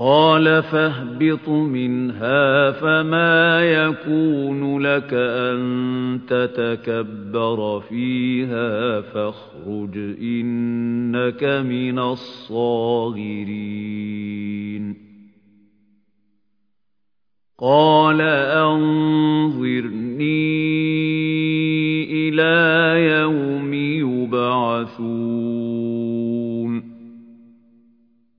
قال فاهبط منها فما يكون لك أن تتكبر فيها فاخرج إنك من الصاغرين. قال أنظرني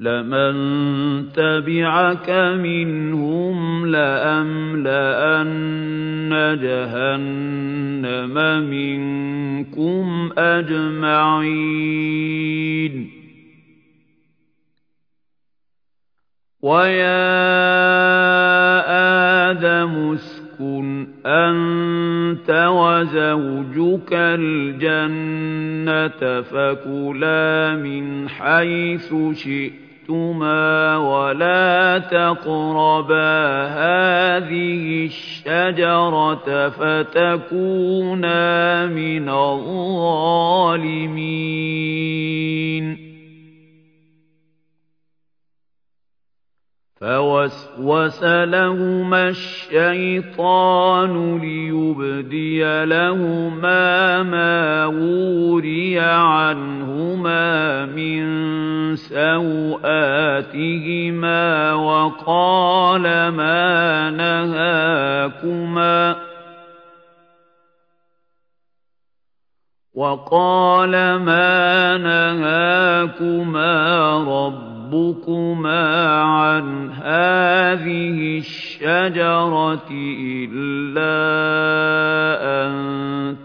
لمن تبعك منهم لأملأن جهنم منكم أجمعين ويا آدم اسكن أنت وزوجك الجنة فكلا من حيث شئتما ولا تقربا هذه الشجرة فتكونا من الظالمين فوسوس لهما الشيطان ليبدي لهما ما وري عنهما من سوآتهما وقال ما نهاكما وقال ما نهاكما رب ربكما عن هذه الشجرة إلا أن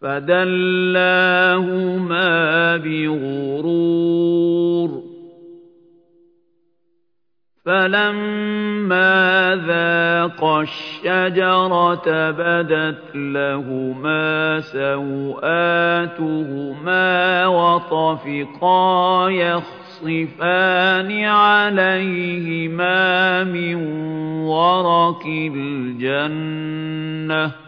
فدلاهما بغرور. فَلَمَّا ذَاقَا الشَّجَرَةَ بَدَتْ لَهُمَا سَوْآتُهُمَا وَطَفِقَا يَخْصِفَانِ عَلَيْهِمَا مِن وَرَقِ الْجَنَّةِ.